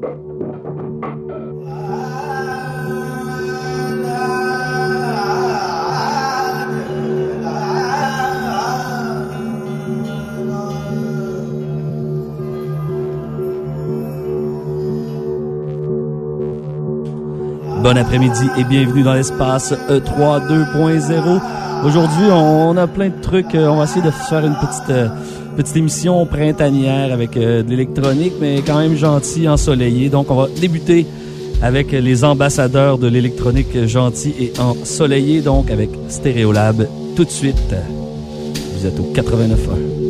Bon après-midi et bienvenue dans l'espace E3 2.0. Aujourd'hui, on a plein de trucs. Euh, on va essayer de faire une petite euh, petite émission printanière avec euh, de l'électronique, mais quand même gentil, ensoleillé. Donc, on va débuter avec les ambassadeurs de l'électronique gentil et ensoleillé, donc avec Stereolab tout de suite. Vous êtes au 89.1.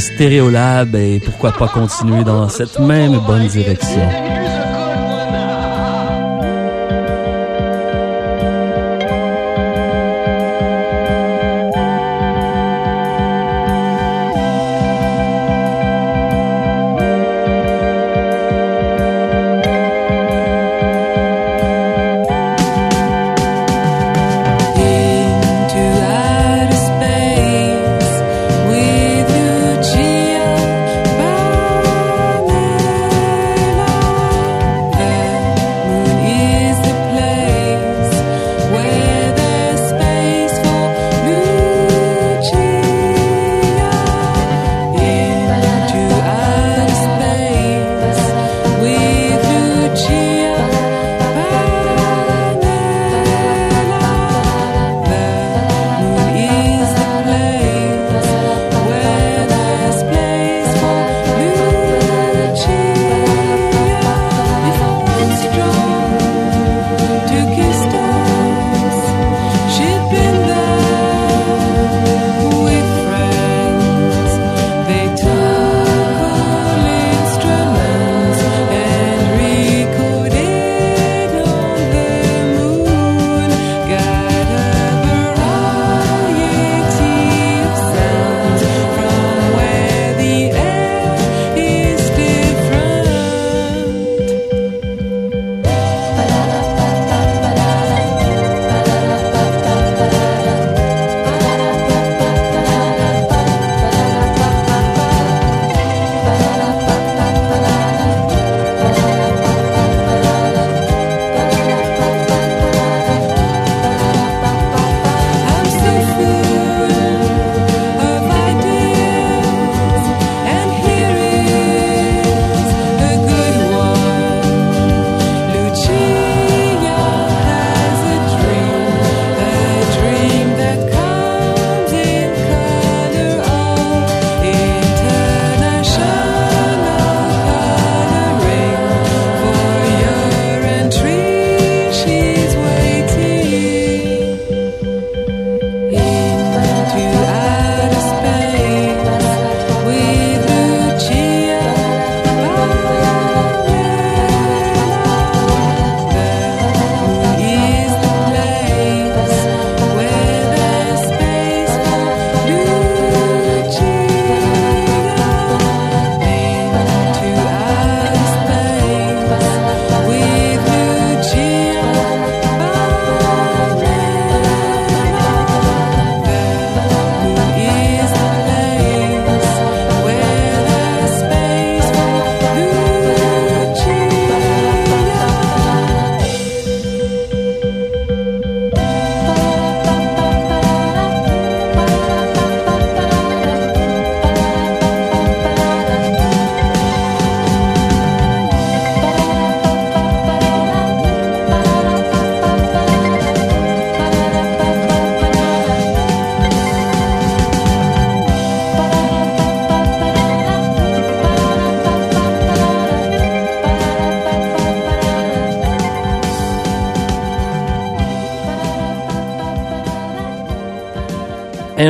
Stéréolab et pourquoi pas continuer dans cette même bonne direction.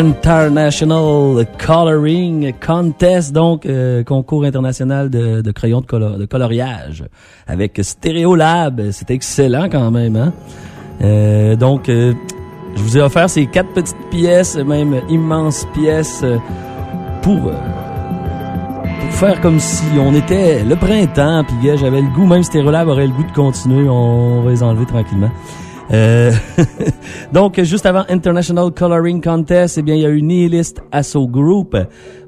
International Coloring Contest, donc euh, concours international de, de crayons de, coloriage avec Stereolab. C'était excellent quand même. Hein? Euh, donc, euh, je vous ai offert ces quatre petites pièces, même immenses pièces, pour, pour faire comme si on était le printemps. Puis j'avais le goût, même Stereolab aurait le goût de continuer. On va les enlever tranquillement. Euh, donc, juste avant International Coloring Contest, eh bien, il y a eu Nihilist Asso Group,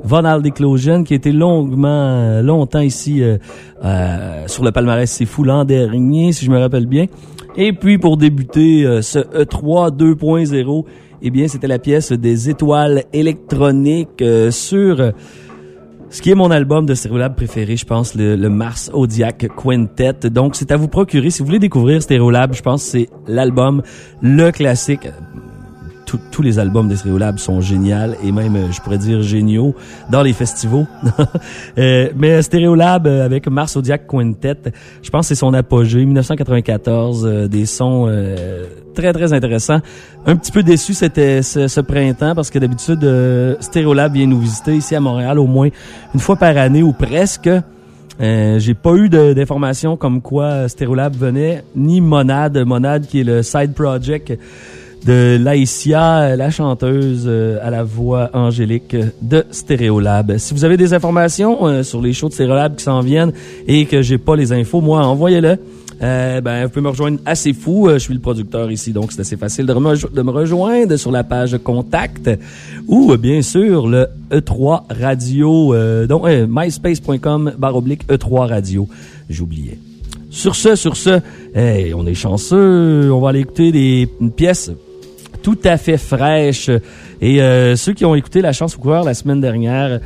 Von Aldeclosion, qui était longuement, longtemps ici euh, euh, sur le palmarès. C'est fou l'an dernier, si je me rappelle bien. Et puis, pour débuter ce E3 2.0, eh bien, c'était la pièce des étoiles électroniques sur ce qui est mon album de Stereolab préféré, je pense, le, Mars Odiac Quintet. Donc, c'est à vous procurer. Si vous voulez découvrir Stereolab, je pense que c'est l'album, le classique tous les albums des Stereolab sont géniaux et même, je pourrais dire, géniaux dans les festivals. mais Stereolab avec Mars Quintet, je pense que c'est son apogée, 1994, des sons très, très intéressants. Un petit peu déçu c'était ce, printemps parce que d'habitude, Stereolab vient nous visiter ici à Montréal au moins une fois par année ou presque. Euh, j'ai pas eu d'informations comme quoi Stereolab venait, ni Monade, Monade qui est le side project de Laïcia, la chanteuse euh, à la voix angélique de Stereolab. Si vous avez des informations euh, sur les shows de Stereolab qui s'en viennent et que j'ai pas les infos, moi, envoyez-le. Euh, ben, vous pouvez me rejoindre assez fou. Euh, je suis le producteur ici, donc c'est assez facile de, me rejoindre sur la page contact ou bien sûr le E3 Radio, donc myspace.com barre oblique E3 Radio. J'oubliais. Sur ce, sur ce, on est chanceux. On va aller écouter des pièces tout à fait fraîches. Et ceux qui ont écouté La Chance au coureur la semaine dernière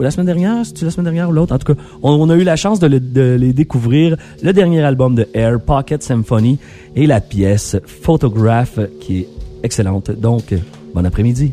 la semaine dernière, c'est la semaine dernière ou l'autre, en tout cas, on, a eu la chance de, les découvrir. Le dernier album de Air, Pocket Symphony, et la pièce Photograph, qui est excellente. Donc, bon après-midi.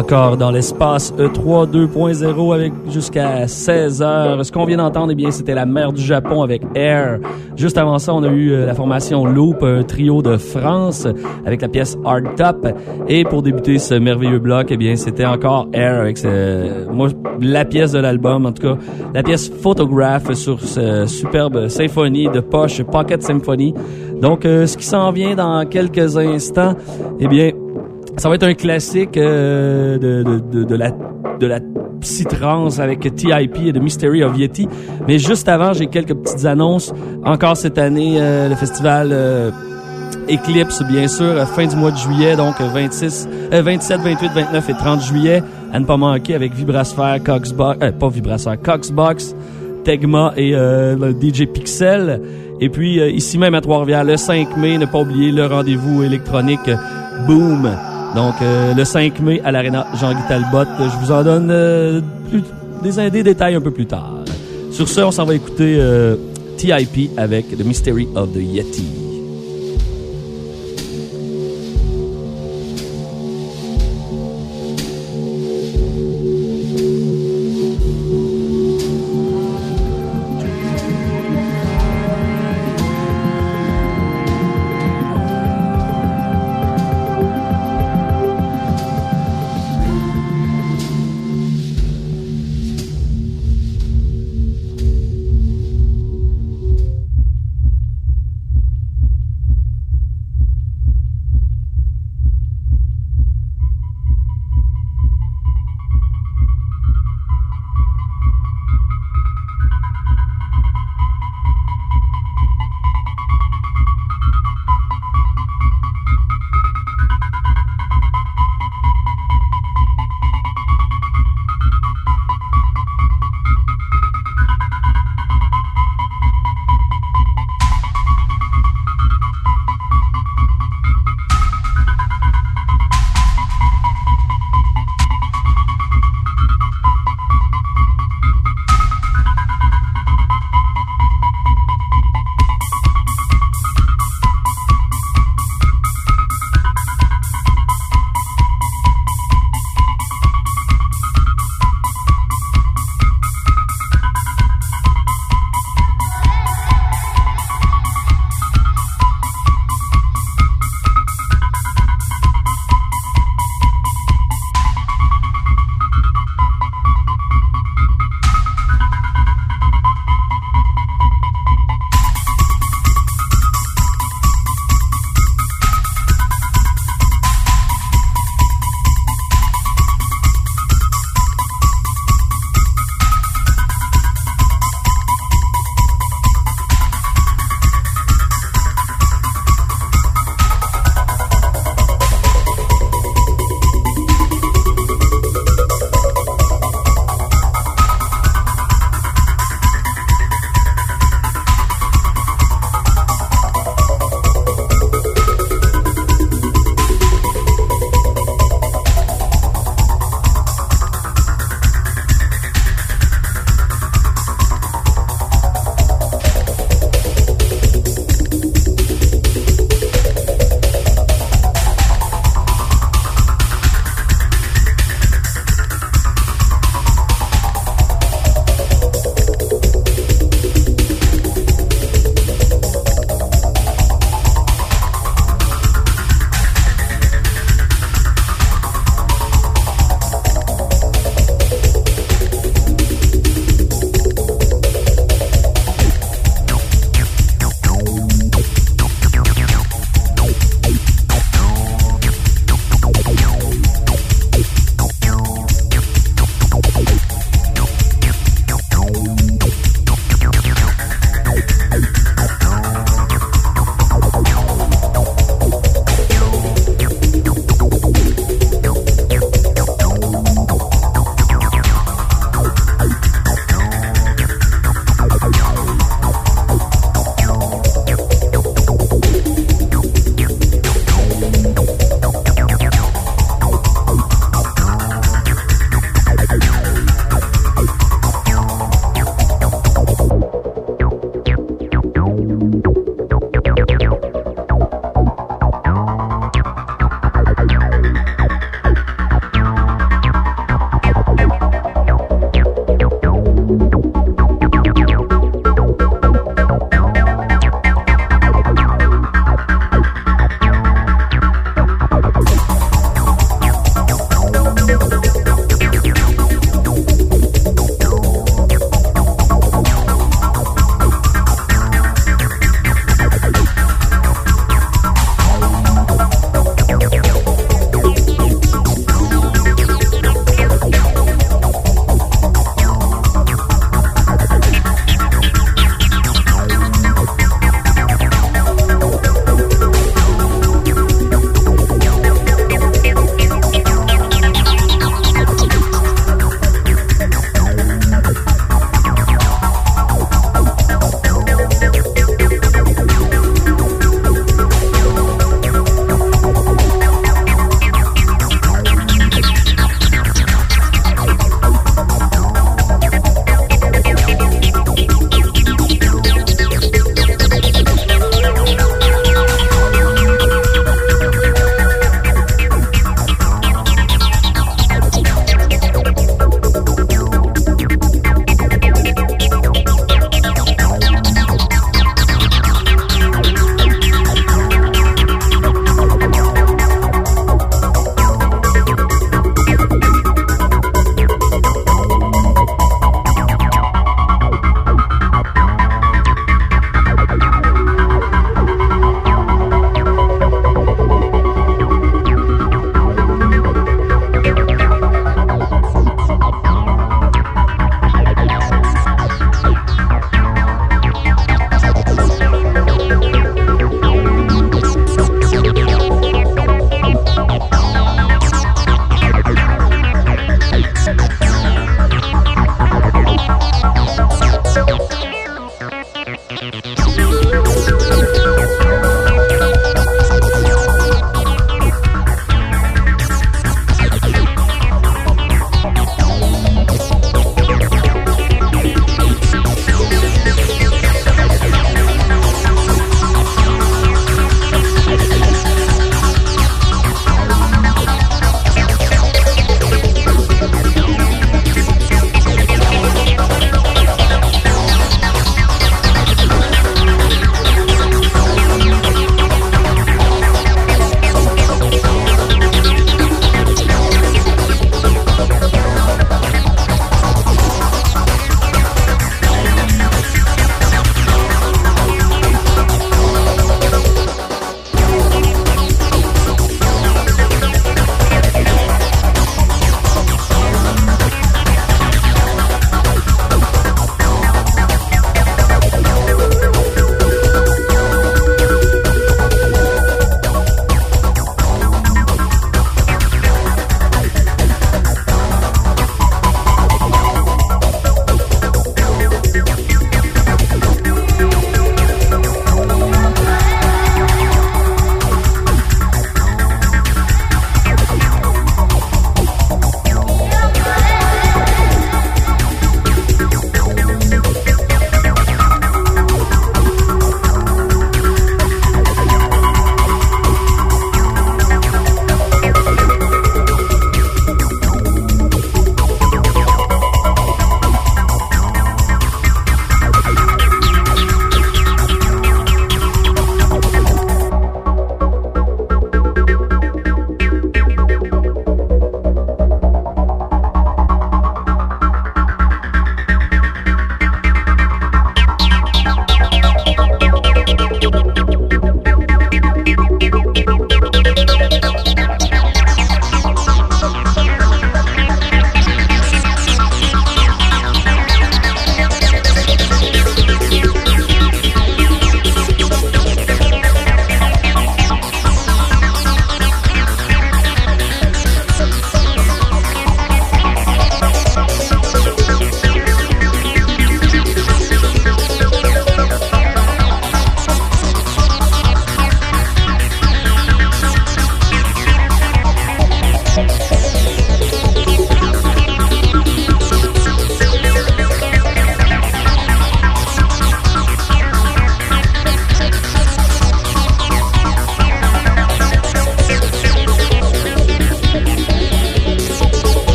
Encore dans l'espace E3 2.0 avec jusqu'à 16 heures. Ce qu'on vient d'entendre, eh bien, c'était la mer du Japon avec Air. Juste avant ça, on a eu euh, la formation Loop, un trio de France avec la pièce Hard Top. Et pour débuter ce merveilleux bloc, eh bien, c'était encore Air avec ce, moi, la pièce de l'album, en tout cas, la pièce Photograph sur ce superbe symphonie de poche Pocket Symphony. Donc, euh, ce qui s'en vient dans quelques instants, eh bien, ça va être un classique euh, de, de, de, la de la psytrance avec TIP et The Mystery of Yeti. Mais juste avant, j'ai quelques petites annonces. Encore cette année, euh, le festival euh, Eclipse, bien sûr, fin du mois de juillet, donc 26, 27, 28, 29 et 30 juillet. À ne pas manquer avec Vibrasphère, Coxbox, pas Vibrasphère, Coxbox, Tegma et le DJ Pixel. Et puis, ici même à Trois-Rivières, le 5 mai, ne pas oublier le rendez-vous électronique Boom donc, euh, le 5 mai à l'Arena Jean-Guy Talbot. Je vous en donne euh, des, des, détails un peu plus tard. Sur ce, on s'en va écouter euh, TIP avec The Mystery of the Yeti.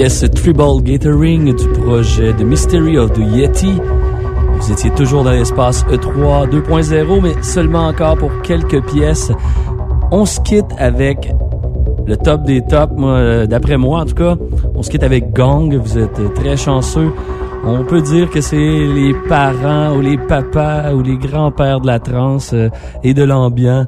Pièce Tribal Gathering du projet The Mystery of the Yeti. Vous étiez toujours dans l'espace E3 2.0, mais seulement encore pour quelques pièces. On se quitte avec le top des tops, euh, d'après moi en tout cas. On se quitte avec Gong, vous êtes très chanceux. On peut dire que c'est les parents ou les papas ou les grands-pères de la trance euh, et de l'ambiance.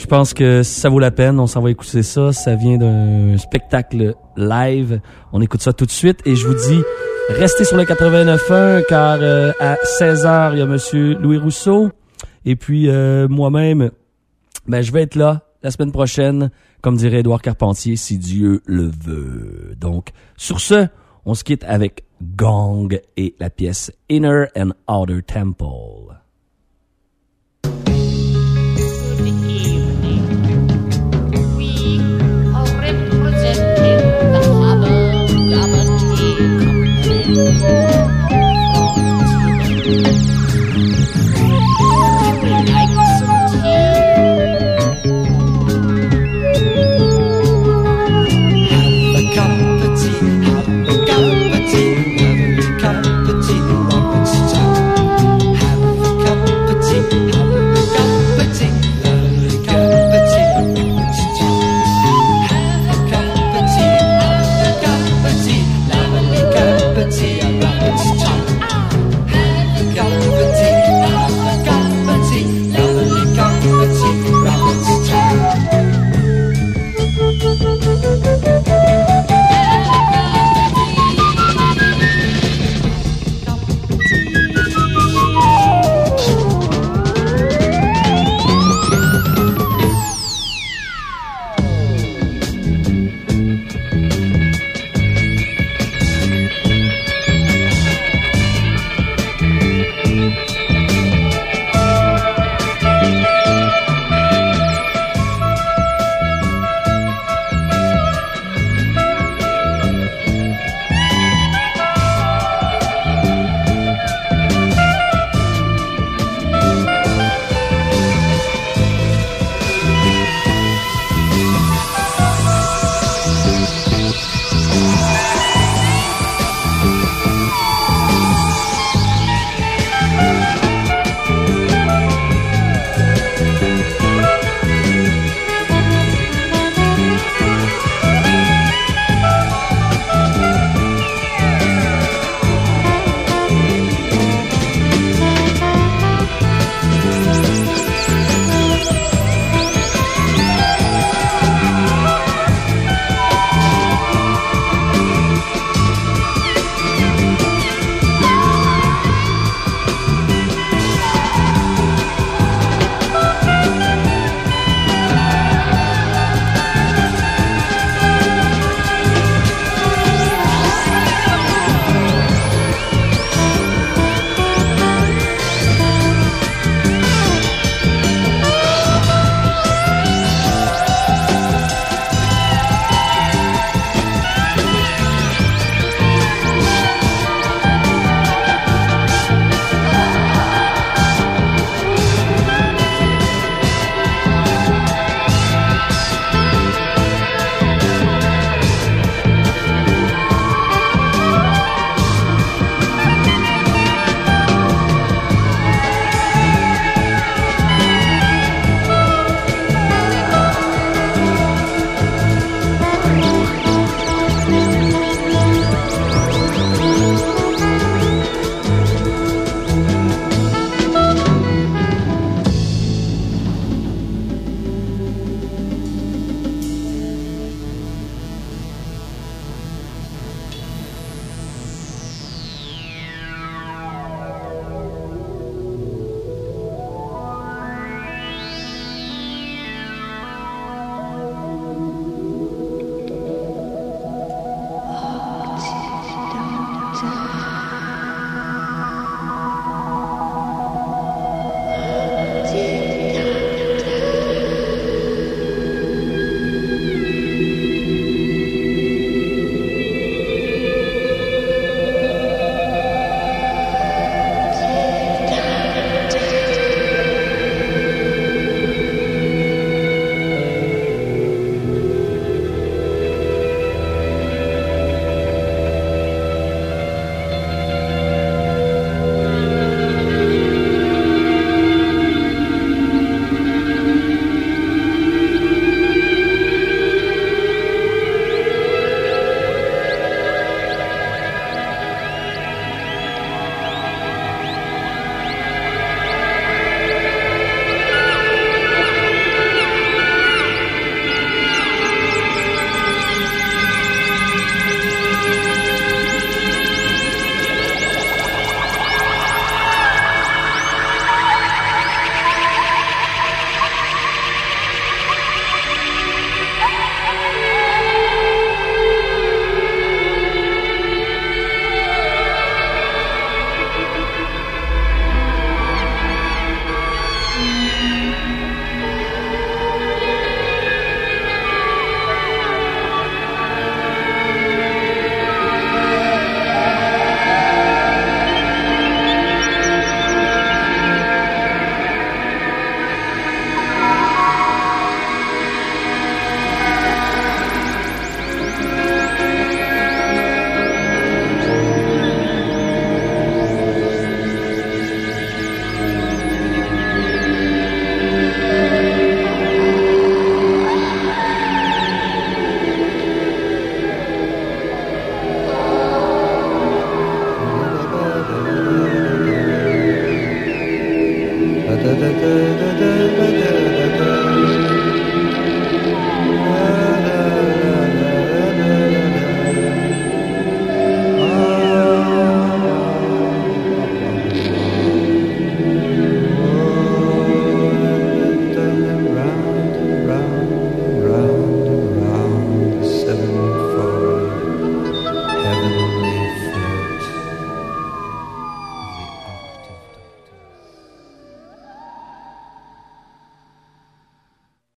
Je pense que ça vaut la peine. On s'en va écouter ça. Ça vient d'un spectacle live. On écoute ça tout de suite et je vous dis, restez sur le 89.1 car euh, à 16h, il y a monsieur Louis Rousseau. Et puis euh, moi-même, ben je vais être là la semaine prochaine, comme dirait Édouard Carpentier, si Dieu le veut. Donc, sur ce, on se quitte avec Gong et la pièce Inner and Outer Temple.